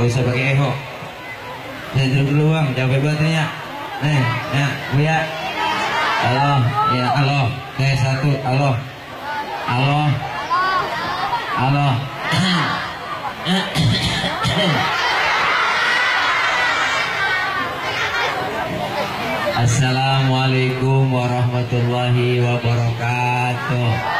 Gak usah pakai eho. Saya duduk dulu bang, jangan baterainya. Nih, ya, ya. Halo, ya, halo. Tes satu, halo. Halo. Halo. Assalamualaikum warahmatullahi wabarakatuh.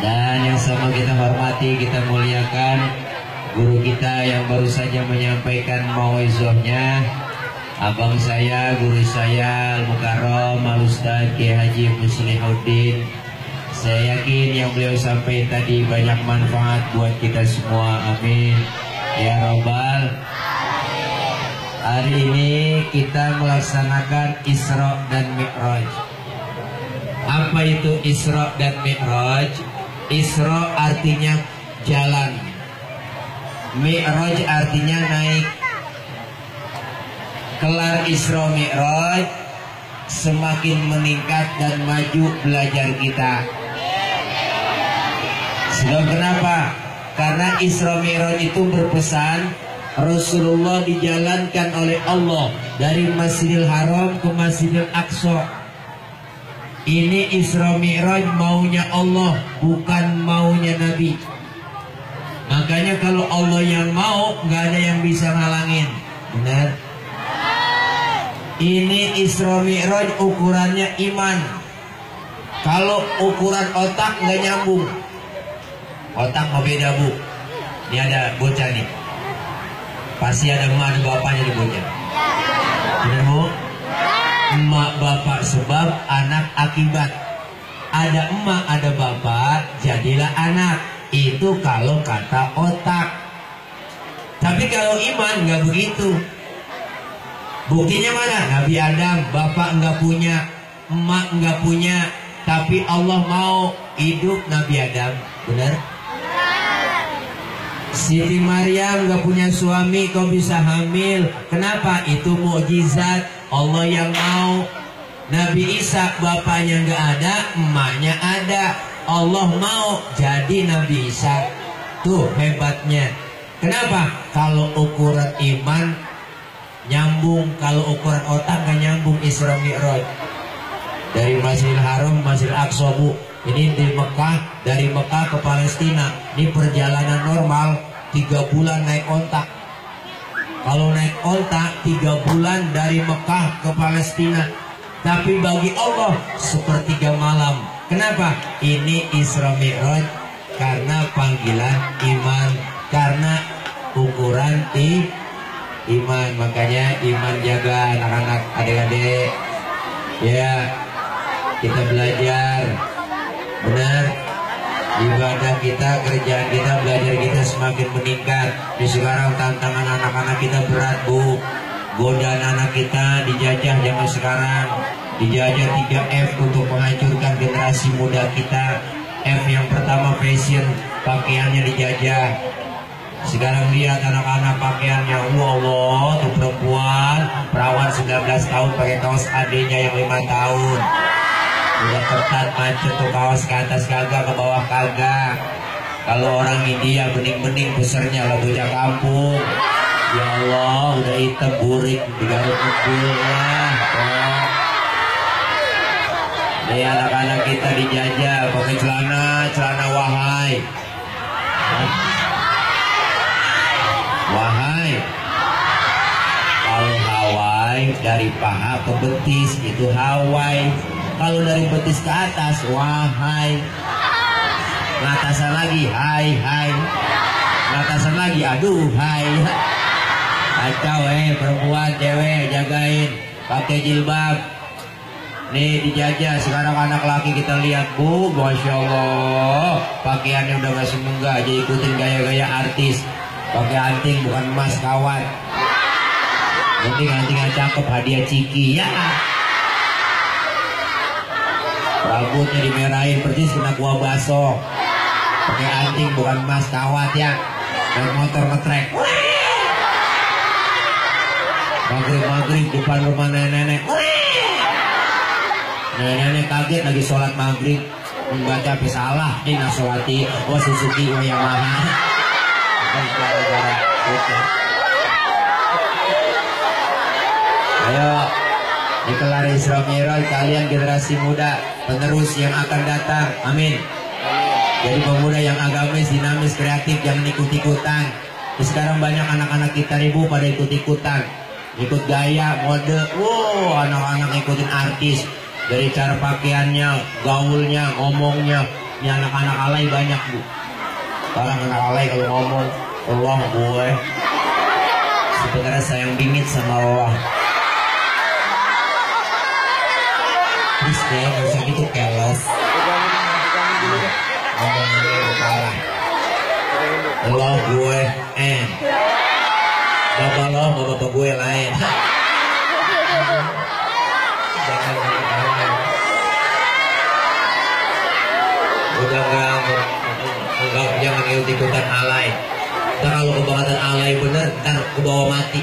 dan yang sama kita hormati, kita muliakan guru kita yang baru saja menyampaikan mauizahnya. Abang saya, guru saya Al-Mukarram Al-Ustaz Kiai Haji Muslihuddin. Saya yakin yang beliau sampaikan tadi banyak manfaat buat kita semua. Amin. Ya robbal hari ini kita melaksanakan Isra dan Mi'raj. Apa itu Isra dan Mi'raj Isra artinya jalan. Mi'raj artinya naik. Kelar Isra Mi'raj Semakin meningkat dan maju belajar kita. Sebab kenapa? Karena Isra Mi'raj itu berpesan Rasulullah dijalankan oleh Allah Dari Masjidil Haram ke Masjidil Aqsa ini Isra Mi'raj maunya Allah bukan maunya Nabi. Makanya kalau Allah yang mau nggak ada yang bisa ngalangin. Benar? Ini Isra Mi'raj ukurannya iman. Kalau ukuran otak nggak nyambung. Otak mau beda bu. Ini ada bocah nih. Pasti ada emak bapaknya di bocah. Benar bu? emak bapak sebab anak akibat. Ada emak ada bapak jadilah anak. Itu kalau kata otak. Tapi kalau iman nggak begitu. Buktinya mana? Nabi Adam bapak nggak punya emak nggak punya. Tapi Allah mau hidup Nabi Adam. Benar? Siti Maryam gak punya suami kau bisa hamil? Kenapa? Itu mukjizat. Allah yang mau Nabi Isa bapaknya gak ada Emaknya ada Allah mau jadi Nabi Isa Tuh hebatnya Kenapa? Kalau ukuran iman Nyambung Kalau ukuran otak gak nyambung Isra Mi'raj Dari Masjidil Haram Masjidil Aqsa bu ini di Mekah, dari Mekah ke Palestina. Ini perjalanan normal, tiga bulan naik ontak. Kalau naik ontak, tiga bulan dari Mekah ke Palestina. Tapi bagi Allah, sepertiga malam. Kenapa? Ini Isra Mi'raj karena panggilan iman. Karena ukuran di iman. Makanya iman jaga anak-anak adik-adik. Ya, kita belajar benar ibadah kita kerjaan kita belajar kita semakin meningkat di sekarang tantangan anak-anak kita berat bu godaan anak kita dijajah zaman sekarang. Dijajah 3F untuk menghancurkan generasi muda kita. F yang pertama fashion. Pakaiannya dijajah. Sekarang lihat anak-anak pakaiannya. Allah tuh perempuan. Perawan 19 tahun pakai kaos adiknya yang lima tahun. Udah ketat macet tuh kaos ke atas kagak ke bawah kagak. Kalau orang India bening-bening besarnya lah bocah kampung ya Allah udah hitam burik digaruk mobil lah oh. Nih anak-anak kita dijajah pakai celana celana wahai. Wahai. Kalau Hawaii dari paha ke betis itu Hawaii kalau dari betis ke atas wahai. Ngatasan lagi hai hai. Ngatasan lagi aduh hai kacau eh perempuan cewek jagain pakai jilbab Nih dijajah sekarang anak laki kita lihat bu, masya Allah pakaiannya udah gak semunggah, jadi ikutin gaya-gaya artis. Pakai anting bukan emas kawan. Penting antingnya cakep hadiah ciki ya. Rambutnya dimerahin persis kena kuah baso. Pakai anting bukan emas kawat ya. Naik motor ngetrek. Maghrib maghrib depan rumah nenek-nenek. Nenek-nenek kaget lagi sholat maghrib. Membaca apa salah ini nasolati oh Suzuki oh Yamaha. Ayo dikelar Isra Mi'raj kalian generasi muda penerus yang akan datang. Amin. Jadi pemuda yang agamis dinamis kreatif jangan ikut-ikutan. Sekarang banyak anak-anak kita ribu pada ikut-ikutan ikut gaya mode wow anak-anak ikutin artis dari cara pakaiannya, gaulnya, ngomongnya. Ini anak-anak alay banyak bu. Orang anak alay kalau ngomong, Allah gue sebenarnya sayang bingit sama Allah. Terus deh, gak usah gitu keles. Allah gue, eh. Bapak lo, bapak gue lain. udah enggak enggak jangan ikut ikutan alay. Ntar kalau kebangetan alay bener ntar ke bawah mati.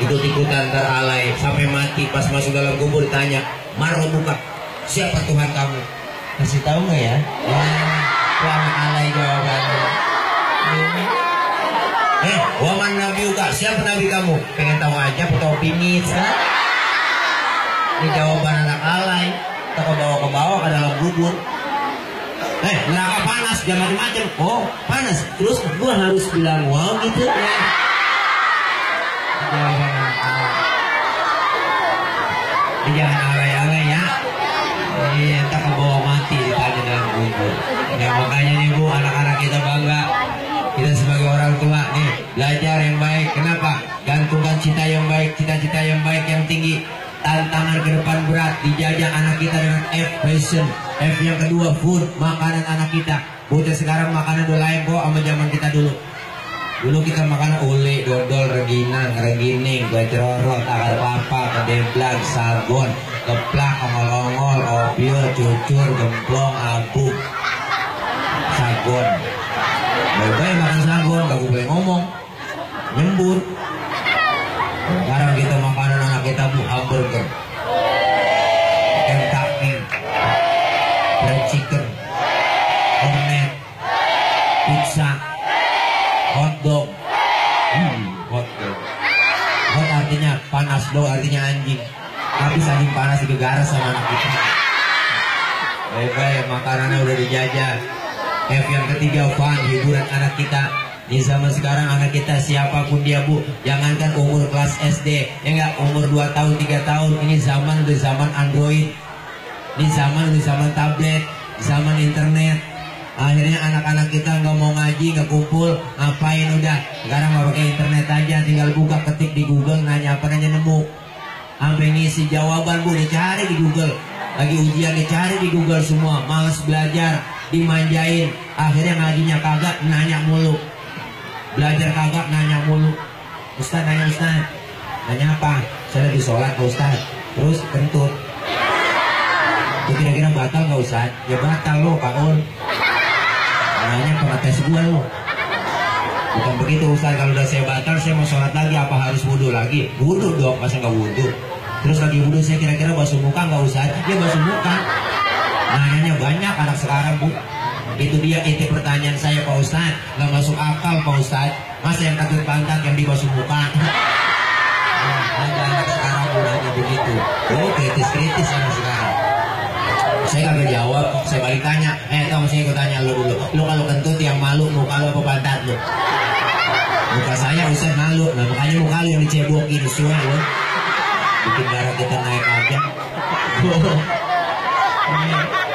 Ikut ikutan ntar alay. Sampai mati pas masuk dalam kubur ditanya marah buka? Siapa Tuhan kamu? Kasih tahu nggak ya? Ya anak alay jawabannya eh waman nabi uka siapa nabi kamu? Pengen tahu aja atau pingit ini jawaban anak alay. Kita ke bawah ke bawah ke dalam kubur eh neraka panas jangan macam-macam. Oh panas. Terus gua harus bilang wow gitu ya. Jawaban anak alay. Ini jangan alay-alay ya. Iya entah ke bawah mati ditanya dalam kubur ya makanya nih bu anak-anak kita bangga belajar yang baik. Kenapa? Gantungkan cita yang baik cita-cita yang baik yang tinggi. Tantangan ke depan berat. Dijajah anak kita dengan F fashion F yang kedua food. Makanan anak kita. Bocah sekarang makanan udah lain kok sama zaman kita dulu. Dulu kita makan ule dodol reginang regining gajroro takar papa kedeblang sagon keplak ongol-ongol opio cucur gemplong abu. Sagon baik-baik makan sagon gak boleh ngomong nyembur sekarang kita makanan anak kita bu hamburger, Kentucky, fried chicken, cornet, pizza, hot dog. Hmm, hot dog. Hot artinya panas, dog artinya anjing. Tapi anjing panas digegara sama anak kita. Baik-baik, makanannya udah dijajah. F yang ketiga, fun, hiburan anak kita. Di zaman sekarang anak kita siapa pun dia bu. Jangankan umur kelas SD Ya enggak umur 2 tahun 3 tahun. Ini zaman udah zaman Android. Ini zaman udah zaman tablet. Zaman internet. Akhirnya anak-anak kita nggak mau ngaji nggak kumpul. Ngapain udah? Sekarang mau pakai internet aja. Tinggal buka ketik di Google Nanya apa nanya nemu. Sampai ngisi jawaban bu. Dicari di Google. Lagi ujian dicari di Google semua. Males belajar Dimanjain. Akhirnya ngajinya kagak Nanya mulu belajar kagak nanya mulu. Ustaz nanya Ustaz. Nanya apa? Saya lagi sholat Pak Ustaz. Terus kentut. Itu kira-kira batal nggak Ustaz? Ya batal lo Pak On nanya pengetes gue lo bukan begitu Ustaz. Kalau udah saya batal saya mau sholat lagi. Apa harus wudhu lagi? Wudhu dong. Masa nggak wudhu? Terus lagi wudhu saya kira-kira basuh muka nggak Ustaz? Ya basuh muka. Nanyanya banyak anak sekarang bu itu dia itu pertanyaan saya Pak Ustadz. Nggak masuk akal Pak Ustadz. Masa yang takut pantat yang dibasuh muka nah, anak sekarang mulanya begitu. Oh kritis-kritis anak sekarang saya kagak jawab saya balik tanya. Eh tau saya ikut tanya lo dulu. Lo kalau kentut yang malu muka lo apa pantat lo muka saya Ustadz malu. Nah makanya muka lo yang dicebokin sesuai lo bikin darah kita naik aja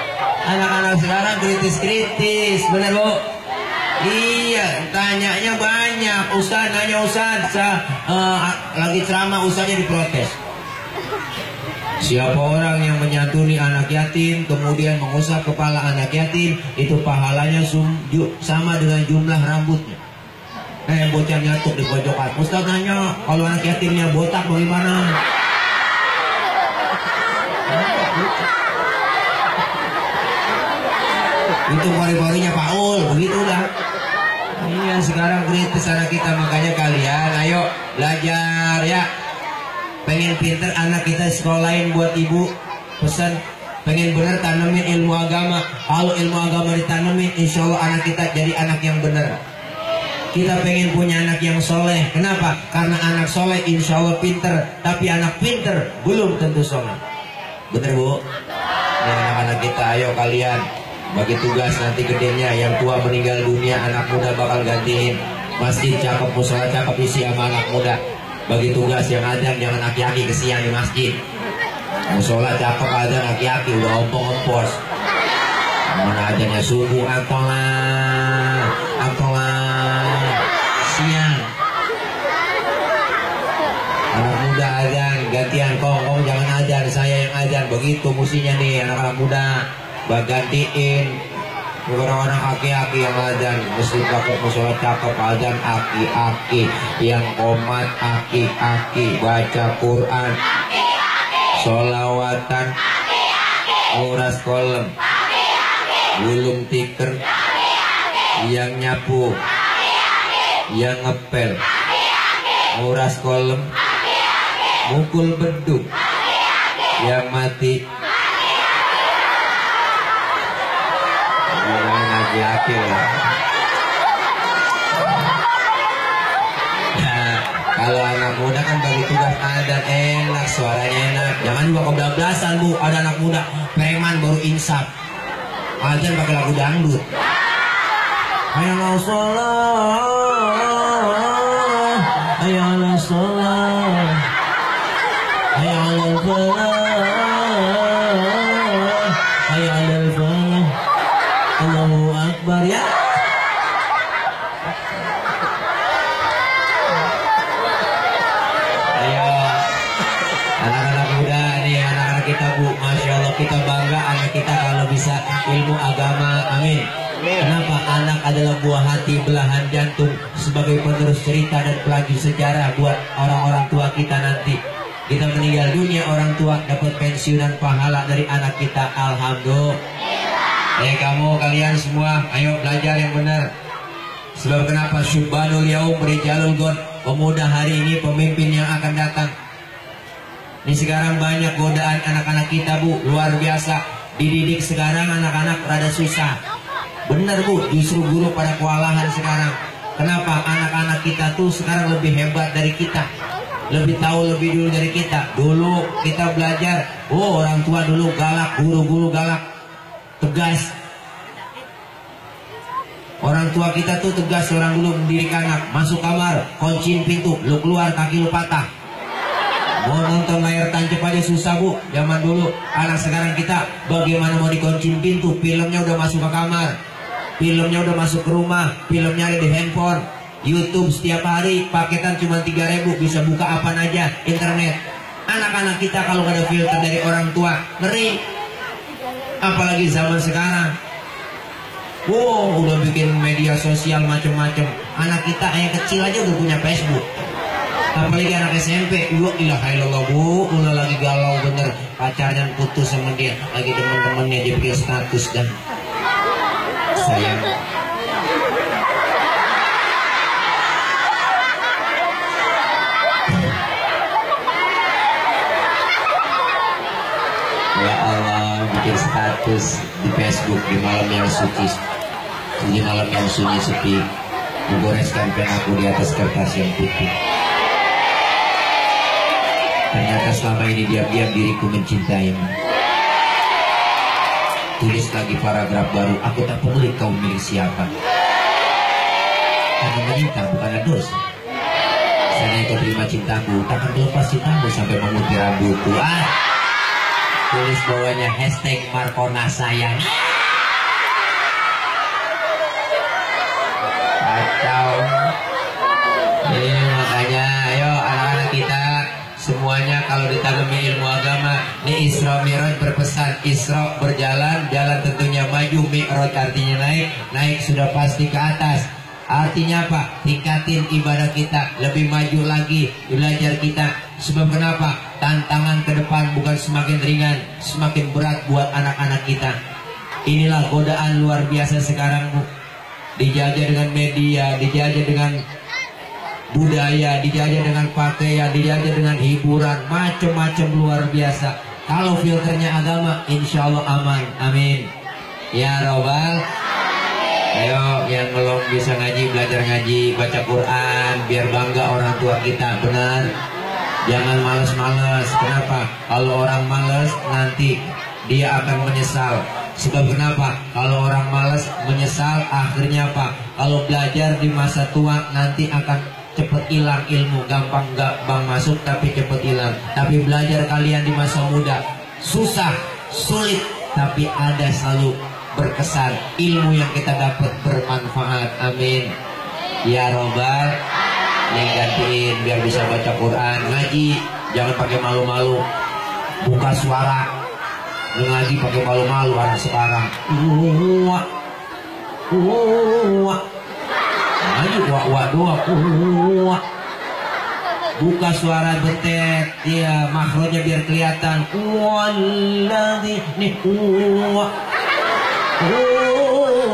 anak-anak sekarang kritis-kritis bener bu iya tanyanya banyak Ustaz nanya Ustaz sa, uh, lagi ceramah Ustaznya diprotes Siapa orang yang menyantuni anak yatim kemudian mengusap kepala anak yatim itu pahalanya sama dengan jumlah rambutnya. Eh bocah nyatuk di pojokan. Ustaz nanya kalau anak yatimnya botak bagaimana? Itu pori-porinya Paul, begitulah. Iya sekarang kritis anak kita makanya kalian ayo belajar ya. Pengen pinter anak kita sekolahin buat ibu pesan. Pengen bener tanamin ilmu agama. Kalau ilmu agama ditanemin insya Allah anak kita jadi anak yang bener kita pengen punya anak yang soleh. Kenapa? Karena anak soleh insya Allah pinter. Tapi anak pinter belum tentu soleh. Bener bu? Ini anak-anak kita ayo kalian bagi tugas nanti gedenya yang tua meninggal dunia anak muda bakal gantiin. Masjid cakep musola cakep isi sama anak muda. Bagi tugas yang ada jangan aki-aki kesian di masjid. Musola cakep ada aki-aki udah ompong-ompos mana adanya subuh antolah antolah siang. Anak muda ajan gantian kong. Kong jangan ajan saya yang ajan begitu musinya nih anak-anak muda bagantiin. Orang-orang aki-aki yang adan mesti pakai musola cakep adan aki-aki. Yang komat aki-aki. Baca Quran. Solawatan nguras kolem. Gulung tiker yang nyapu. Yang ngepel. Nguras kolem. Mukul beduk. Yang mati laki-laki lah. Nah, kalau anak muda kan bagi tugas adat enak, suaranya enak. Jangan juga kebablasan bu, ada anak muda preman baru insaf. Ajan pakai lagu dangdut. Ayo sholat, ayo sholat, ayo sholat. Akbar ya. Ayo, anak-anak muda nih, anak-anak kita bu, masya Allah kita bangga anak kita kalau bisa ilmu agama, amin. Kenapa anak adalah buah hati belahan jantung sebagai penerus cerita dan pelagi sejarah buat orang-orang tua kita nanti. Kita meninggal dunia orang tua dapat pensiunan pahala dari anak kita. Alhamdulillah. Eh kamu kalian semua ayo belajar yang benar. Sebab kenapa Syubbanul Yaum Rijalul God Pemuda hari ini pemimpin yang akan datang Ini sekarang banyak godaan anak-anak kita bu. Luar biasa. Dididik sekarang anak-anak rada susah. Benar bu. Justru guru pada kewalahan sekarang. Kenapa anak-anak kita tuh sekarang lebih hebat dari kita? Lebih tahu lebih dulu dari kita. Dulu kita belajar oh orang tua dulu galak guru-guru galak. Tegas. Orang tua kita tuh tegas orang dulu mendirikan anak. Masuk kamar, kunciin pintu Lu keluar kaki lu patah Mau nonton layar tancap aja susah bu. Zaman dulu Anak sekarang kita Bagaimana mau dikunciin pintu? Filmnya udah masuk ke kamar. Filmnya udah masuk ke rumah. Filmnya ada di handphone. YouTube setiap hari paketan cuma 3000 bisa buka apa aja? Internet. Anak-anak kita kalau ada filter dari orang tua ngeri. Apalagi zaman sekarang. Wow udah bikin media sosial macam-macam anak kita yang kecil aja udah punya Facebook apalagi anak SMP Wah ilah ilallah bu. Udah lagi galau bener. Pacarnya putus sama dia. Lagi temen-temennya dia bikin status dan sayang. Bikin status di Facebook di malam yang suci. Di malam yang sunyi sepi. Menggoreskan pen aku di atas kertas yang putih ternyata selama ini diam-diam diriku mencintaimu. Tulis lagi paragraf baru aku tak peduli kau milik siapa. Karena meminta bukanlah dosa. Saya kau terima cintaku takkan lepas cintamu sampai memutih rambutku. Ah! Tulis bawahnya hashtag Markona sayang Isra Mi'raj berpesan Isra berjalan, jalan tentunya maju, Mi'raj artinya naik, naik sudah pasti ke atas. Artinya apa? Tingkatin ibadah kita lebih maju lagi belajar kita. Sebab kenapa? Tantangan ke depan bukan semakin ringan, semakin berat buat anak-anak kita. Inilah godaan luar biasa sekarang bu. Dijajah dengan media, dijajah dengan budaya, dijajah dengan pakaian, dijajah dengan hiburan, macam-macam luar biasa. Kalau filternya agama, insya Allah aman. Amin. Ya Robbal. Ayo yang belum bisa ngaji belajar ngaji baca Quran biar bangga orang tua kita. Benar? Jangan males-males. Kenapa? Kalau orang males nanti dia akan menyesal. Sebab kenapa? Kalau orang males menyesal akhirnya apa? Kalau belajar di masa tua nanti akan cepet hilang ilmu. Gampang gampang masuk tapi cepet hilang. Tapi belajar kalian di masa muda. Susah sulit tapi ada selalu berkesan. Ilmu yang kita dapat bermanfaat. Amin. Ya robbal yang gantiin biar bisa baca Quran. Ngaji jangan pakai malu-malu. Buka suara. Ngaji pakai malu-malu anak sekarang. Wah wah ngaji wah wah doa wah buka suara betet ya makronya biar kelihatan walladzi nih wah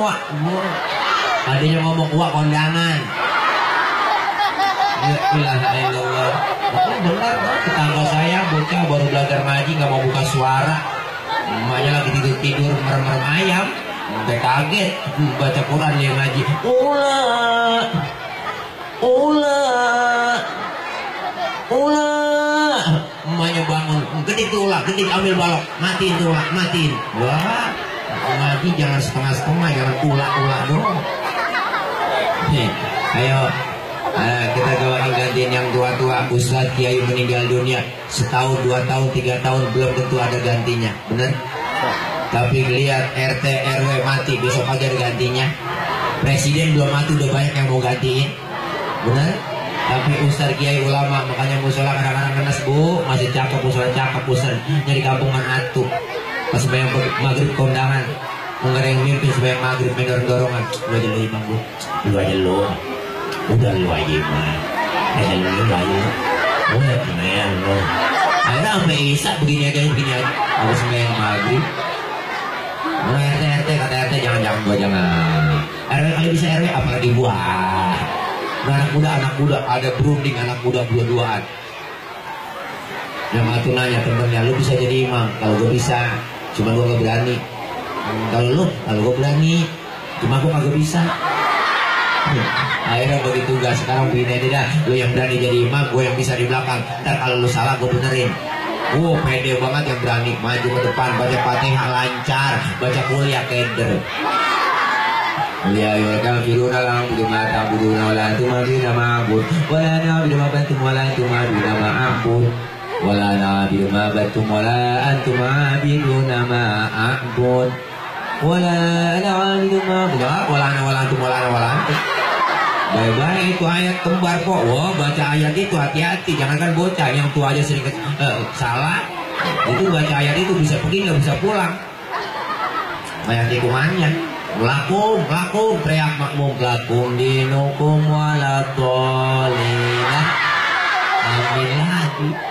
Wah, Adanya ngomong wah kondangan. Ya ilaha illallah. Aku dengar tetangga saya bocah baru belajar ngaji nggak mau buka suara. Emaknya lagi tidur tidur merem-merem ayam. Sampai kaget baca Quran dia ngaji. Ula, ula, ula. Emaknya bangun, gede tuh ulah, gede ambil balok, matiin tuh ulah, matiin. Wah, ngaji jangan setengah-setengah jangan ulah-ulah dong nih ayo nah, kita doakan gantiin yang tua-tua Ustadz Kiai meninggal dunia setahun dua tahun tiga tahun belum tentu ada gantinya bener tapi lihat RT RW mati besok ada gantinya. Presiden belum mati udah banyak yang mau gantiin. Bener tapi Ustadz Kiai ulama makanya musola kadang-kadang kenas bu. Masih cakep musola cakep Ustadz. Nyari kampungan atuh. Pas bayang maghrib kondangan. Mengereng mimpi supaya maghrib mendorong dorongan. Lu aja lu imam bu. Lu aja lu. Udah lu aja imam. Aja lu lu aja lu. Ya gimana lu. Akhirnya sampai isak begini aja begini aja. Harus sembahyang maghrib RT, RT, kata RT, jangan, jangan, gua jangan. RW kali bisa RW, apalagi buah. Nah, anak muda, anak muda, ada berunding anak muda dua-duaan. Yang satu nanya temennya, lu bisa jadi imam? Kalau gue bisa, cuma gue gak berani. Kalau lu, kalau gue berani, cuma gue kagak bisa. Akhirnya bagi tugas sekarang begini aja dah, lu yang berani jadi imam, gue yang bisa di belakang. Ntar kalau lu salah gue benerin. Wow, pede banget yang berani. Maju ke depan, baca fatihah lancar, baca kuliah keder. Ya ayyuhal kafiruna la na'budu ma ta'buduna wa la antum ma'buduna ma'bud wa la na'budu ma bantum wa la antum ma'buduna ma'bud wa la na'budu ma bantum wa la antum ma'buduna ma'bud wa la na'budu ma ana wa la antum la ana wa Baik-baik itu ayat kembar kok. Wah, baca ayat itu hati-hati. Jangan kan bocah yang tua aja sering eh, salah. Itu baca ayat itu bisa pergi nggak bisa pulang. Banyak tikungannya. Lakum, lakum, teriak makmum lakum dinukum walatolina. Amin lagi.